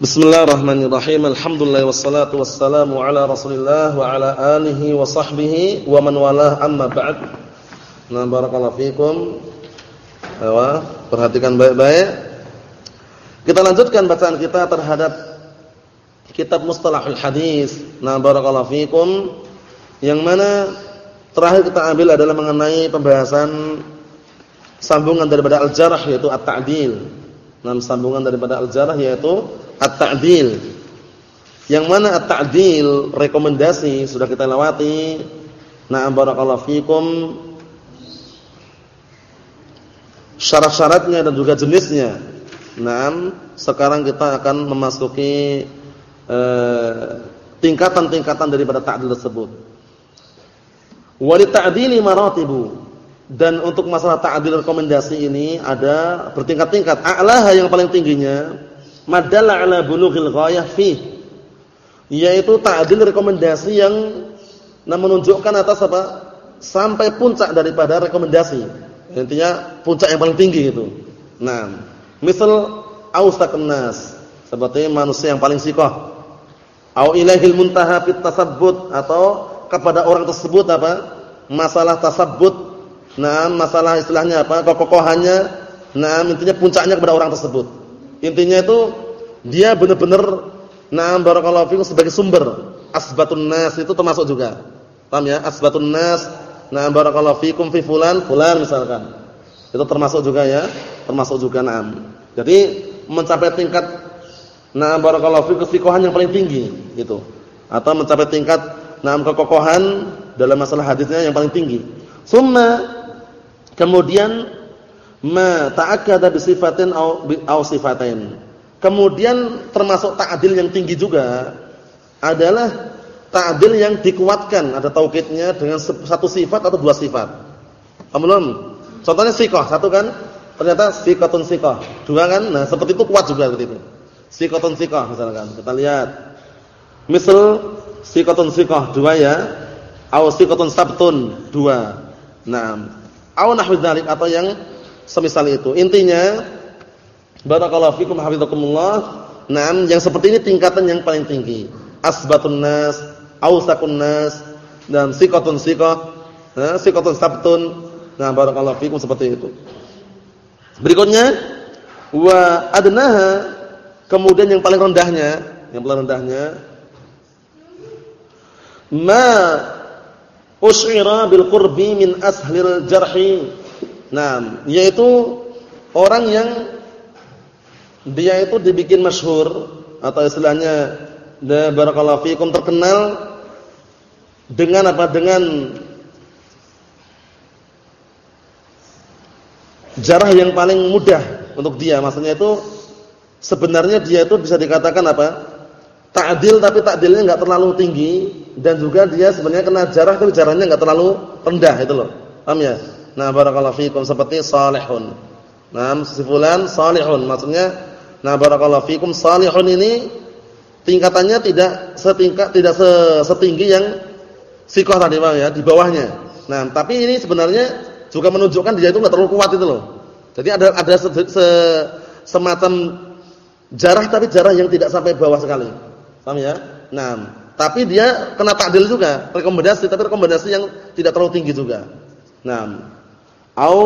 Bismillahirrahmanirrahim. Alhamdulillah wassalatu wassalamu ala Rasulillah wa ala alihi wa sahbihi wa man walah amma ba'd. Nah, barakallahu fikum. Ayo, perhatikan baik-baik. Kita lanjutkan bacaan kita terhadap kitab Mustalahul Hadis. Nah, barakallahu fikum. Yang mana terakhir kita ambil adalah mengenai pembahasan sambungan daripada al-jarh yaitu at-ta'dil. Nah, sambungan daripada al-jarh yaitu at-ta'dil. Yang mana at-ta'dil rekomendasi sudah kita lewati. Na'am barakallahu fikum. Syarat-syaratnya dan juga jenisnya. Naam, sekarang kita akan memasuki eh, tingkatan-tingkatan eh, daripada ta'dil tersebut. Wa ta'dili maratibu. Dan untuk masalah ta'dil rekomendasi ini ada bertingkat-tingkat. A'laha yang paling tingginya madalla ala bulughil ghayah fi. Yaitu ta'dil rekomendasi yang menunjukkan atas apa? Sampai puncak daripada rekomendasi. Intinya puncak yang paling tinggi itu. Nah misal ausaqan nas seperti manusia yang paling sikoh. Au ilahil muntaha fit tasabbut. Atau kepada orang tersebut apa? Masalah tasabbut. Nah masalah istilahnya apa? Kekokohannya. Nah intinya puncaknya kepada orang tersebut Intinya itu dia benar-benar na'am barakallahu fikum sebagai sumber. Asbatun nas itu termasuk juga. Paham ya? Asbatun nas na'am barakallahu fikum fi fulan fulan misalkan. Itu termasuk juga ya, termasuk juga na'am. Jadi mencapai tingkat na'am barakallahu fikum kekokohan yang paling tinggi gitu. Atau mencapai tingkat na'am kekokohan dalam masalah hadisnya yang paling tinggi. Summa kemudian ma ta'akkada bi sifatin au sifatain. Kemudian termasuk ta'dil yang tinggi juga adalah ta'dil yang dikuatkan, ada taukidnya dengan satu sifat atau dua sifat. Paham Contohnya sikoh, satu kan ternyata sikotun sikoh. Dua kan? Nah, seperti itu kuat juga seperti itu. Sikotun sikoh misalkan. Kita lihat. Misal sikotun sikoh dua ya. Au sikotun sabtun dua. Nah, au nahwu atau yang semisal itu. Intinya barakallahu fikum hafizakumullah. Naam, yang seperti ini tingkatan yang paling tinggi. Asbatun nas, ausakun nas, dan sikotun sikoh, nah, sikotun sabtun. Nah, barakallahu fikum seperti itu. Berikutnya wa adnaha, kemudian yang paling rendahnya, yang paling rendahnya ma usyira bil qurbi min ashlil jarhi Nah, yaitu orang yang dia itu dibikin masyhur atau istilahnya da barakallahu fikum terkenal dengan apa? Dengan jarah yang paling mudah untuk dia. Maksudnya itu sebenarnya dia itu bisa dikatakan apa? Ta'dil tapi ta'dilnya enggak terlalu tinggi dan juga dia sebenarnya kena jarah tapi jarahnya enggak terlalu rendah itu loh. Paham ya? Nah, barakallahu fikum seperti salihun. Nah, si fulan salihun maksudnya nah barakallahu fikum salihun ini tingkatannya tidak setingkat tidak setinggi yang sikoh tadi Bang ya, di bawahnya. Nah, tapi ini sebenarnya juga menunjukkan dia itu enggak terlalu kuat itu loh. Jadi ada ada se, se, semacam jarah tapi jarah yang tidak sampai bawah sekali. Paham ya? Nah, tapi dia kena takdil juga, rekomendasi tapi rekomendasi yang tidak terlalu tinggi juga. Nah, au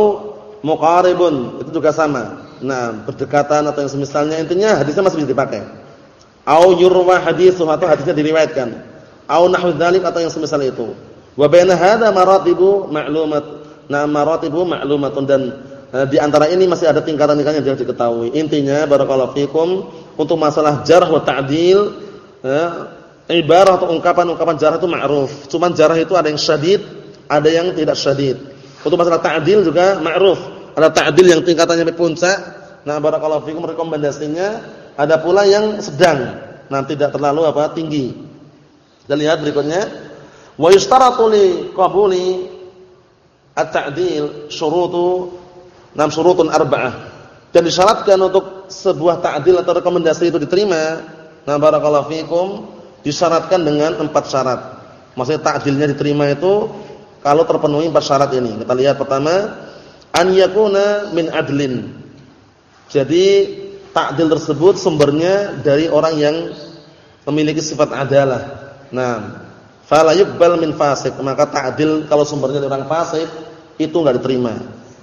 muqaribun itu juga sama. Nah, berdekatan atau yang semisalnya intinya hadisnya masih bisa dipakai. Au yurwa haditsu atau hadisnya diriwayatkan. Au nahwu atau yang semisal itu. Wa baina hadza maratibu ma'lumat. Nah, maratibu ma'lumatun dan eh, di antara ini masih ada tingkatan-tingkatan yang harus diketahui. Intinya barakallahu fikum untuk masalah jarh wa ta'dil eh, ibarah atau ungkapan-ungkapan jarh itu ma'ruf. Cuman jarh itu ada yang syadid, ada yang tidak syadid. Untuk masalah ta'dil juga ma'ruf. Ada ta'dil yang tingkatannya puncak. Nah, barakallahu fikum rekomendasinya ada pula yang sedang. Nah, tidak terlalu apa? tinggi. Kita lihat berikutnya. Wa yushtaratu li qabuli at-ta'dil syurutu enam syurutun arba'ah. Dan disyaratkan untuk sebuah ta'dil atau rekomendasi itu diterima. Nah, barakallahu fikum disyaratkan dengan empat syarat. Maksudnya ta'dilnya diterima itu kalau terpenuhi empat syarat ini. Kita lihat pertama, an yakuna min adlin. Jadi ta'dil tersebut sumbernya dari orang yang memiliki sifat adalah. Nah, fala yuqbal min fasik, maka ta'dil kalau sumbernya dari orang fasik itu enggak diterima.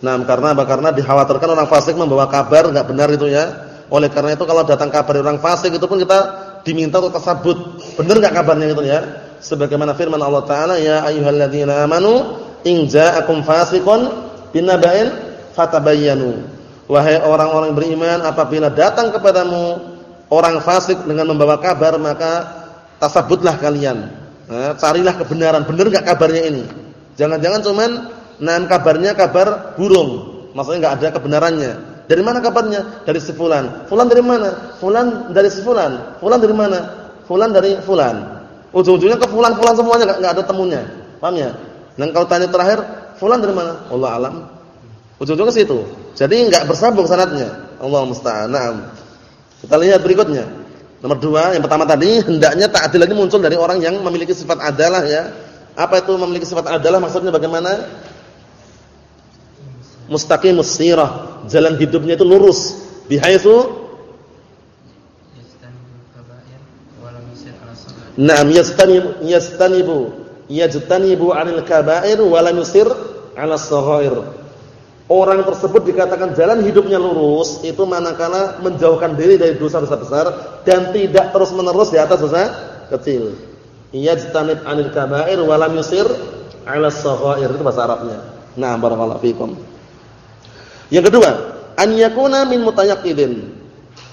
Nah, karena apa? Karena dikhawatirkan orang fasik membawa kabar enggak benar itu ya. Oleh karena itu kalau datang kabar dari orang fasik itu pun kita diminta untuk tersebut. Benar enggak kabarnya gitu ya? Sebagaimana firman Allah taala, "Ya ayyuhalladzina amanu in ja'akum fasiqun binaba'in fatabayyanu." Wahai orang-orang beriman, apabila datang kepadamu orang fasik dengan membawa kabar, maka tasabutlah kalian. Nah, carilah kebenaran, benar enggak kabarnya ini? Jangan-jangan cuman nan kabarnya kabar burung. Maksudnya enggak ada kebenarannya. Dari mana kabarnya? Dari si fulan. Fulan dari mana? Fulan dari si fulan. Fulan dari mana? Fulan dari fulan. Ujung-ujungnya ke fulan-fulan semuanya enggak ada temunya. Paham ya? Dan kalau tanya terakhir, fulan dari mana? Allah alam. Ujung-ujungnya ke situ. Jadi enggak bersambung sanadnya. Allah musta'an. Kita lihat berikutnya. Nomor dua, yang pertama tadi hendaknya ta'dil lagi muncul dari orang yang memiliki sifat adalah ya. Apa itu memiliki sifat adalah maksudnya bagaimana? Mustaqimus sirah jalan hidupnya itu lurus bihaitsu Naam yastanibu yastanibu yajtanibu 'anil kaba'ir wa lam yusir 'ala saghair. Orang tersebut dikatakan jalan hidupnya lurus itu manakala menjauhkan diri dari dosa-dosa besar dan tidak terus-menerus di atas dosa kecil. Yajtanib 'anil kaba'ir wa lam yusir 'ala saghair itu bahasa Arabnya. Nah, barakallahu fikum. Yang kedua, an yakuna min mutayaqqidin.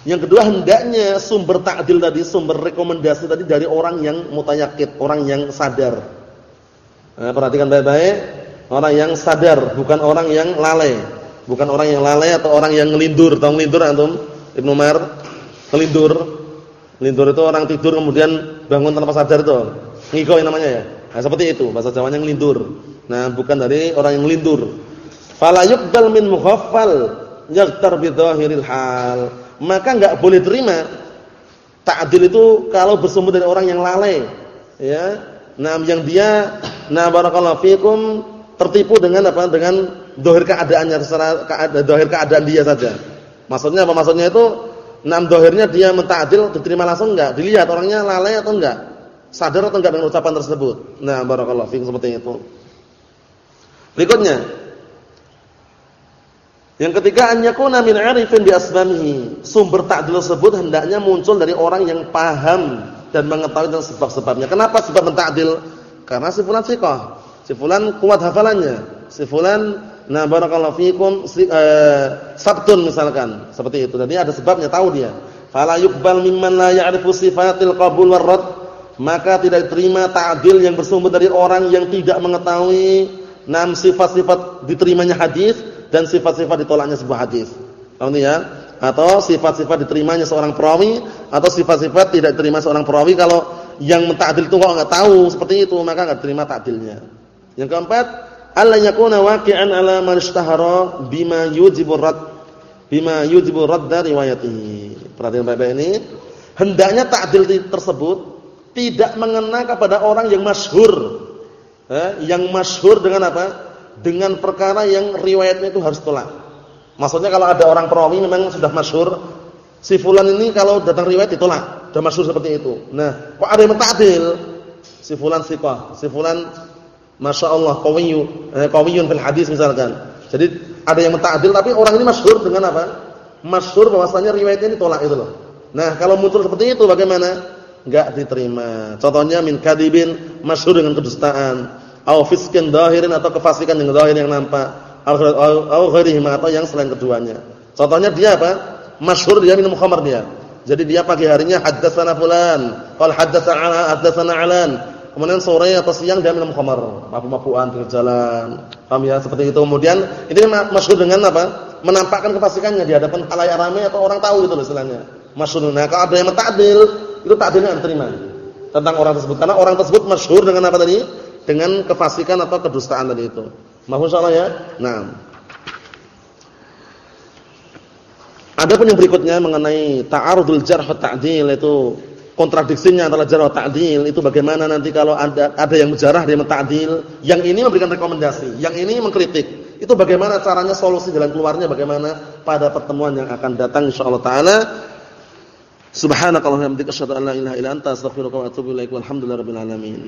Yang kedua hendaknya sumber takdil tadi, sumber rekomendasi tadi dari orang yang mutayaqqid, orang yang sadar. Nah, perhatikan baik-baik, orang yang sadar, bukan orang yang lalai. Bukan orang yang lalai atau orang yang ngelindur. Tahu ngelindur antum? Ibnu Umar ngelindur. Ngelindur itu orang tidur kemudian bangun tanpa sadar itu. Ngigoi namanya ya. Nah, seperti itu, bahasa Jawanya ngelindur. Nah, bukan dari orang yang ngelindur. Fala yuqbal min mughaffal yaghtar bi hal. Maka enggak boleh terima ta'dil itu kalau bersumber dari orang yang lalai. Ya. Nah, yang dia nah barakallahu fikum tertipu dengan apa? Dengan dohir keadaannya secara dohir keadaan dia saja. Maksudnya apa? Maksudnya itu enam dohirnya dia mentadil diterima langsung enggak? Dilihat orangnya lalai atau enggak? Sadar atau enggak dengan ucapan tersebut? Nah, barakallahu fikum seperti itu. Berikutnya, yang ketiga an yakuna min 'arifin bi. Sumber takdil tersebut hendaknya muncul dari orang yang paham dan mengetahui tentang sebab-sebabnya. Kenapa sebab mentakdil? Karena si fulan siqah. Si fulan kuat hafalannya. Si fulan na barakallahu fikum si, uh, sabtun misalkan. Seperti itu. Jadi ada sebabnya, tahu dia. Fala yuqbal mimman la ya'rifu sifatil qabul war Maka tidak diterima ta'dil yang bersumber dari orang yang tidak mengetahui enam sifat-sifat diterimanya hadis dan sifat-sifat ditolaknya sebuah hadis. Paham ya? Atau sifat-sifat diterimanya seorang perawi atau sifat-sifat tidak diterima seorang perawi kalau yang mentakdil itu kok enggak tahu seperti itu maka enggak terima takdilnya. Yang keempat, alla yakuna waqi'an ala man ishtahara bima yujibu rad bima yujibu radda riwayatihi. Perhatian baik-baik ini, hendaknya takdil tersebut tidak mengena kepada orang yang masyhur. Eh, yang masyhur dengan apa? Dengan perkara yang riwayatnya itu harus tolak. Maksudnya kalau ada orang perawi memang sudah masyhur, si fulan ini kalau datang riwayat ditolak, sudah masyhur seperti itu. Nah, kok ada yang mentadil? Si fulan siqah, si fulan masyaallah qawiyyu, eh, qawiyyun fil hadis misalkan. Jadi ada yang mentadil tapi orang ini masyhur dengan apa? Masyhur bahwasanya riwayatnya ini tolak itu loh. Nah, kalau muncul seperti itu bagaimana? Enggak diterima. Contohnya min kadibin masyhur dengan kedustaan au fiskin zahirin atau kefasikan yang zahir yang nampak au ghairihim atau yang selain keduanya. Contohnya dia apa? Masyhur dia minum khamar dia. Jadi dia pagi harinya haddatsana fulan, qala haddatsana haddatsana alan. Kemudian sore atau siang dia minum khamar, mabuk-mabukan di jalan. Paham ya? Seperti itu. Kemudian ini masyhur dengan apa? Menampakkan kefasikannya di hadapan khalayak ramai atau orang tahu itu istilahnya. Masyhur. Nah, kalau ada yang mentakdil, itu takdilnya diterima tentang orang tersebut karena orang tersebut masyhur dengan apa tadi? Dengan kefasikan atau kedustaan tadi itu. Mahfuz insyaallah ya. Nah. Ada pun yang berikutnya mengenai ta'arudul jarh wa ta'dil itu kontradiksinya antara jarh wa ta'dil itu bagaimana nanti kalau ada ada yang menjarah dia menta'dil, yang ini memberikan rekomendasi, yang ini mengkritik. Itu bagaimana caranya solusi jalan keluarnya bagaimana pada pertemuan yang akan datang insyaallah taala. Subhanakallahumma wa bihamdika asyhadu an la ilaha illa anta astaghfiruka wa atubu ilaik. Walhamdulillahirabbil alamin.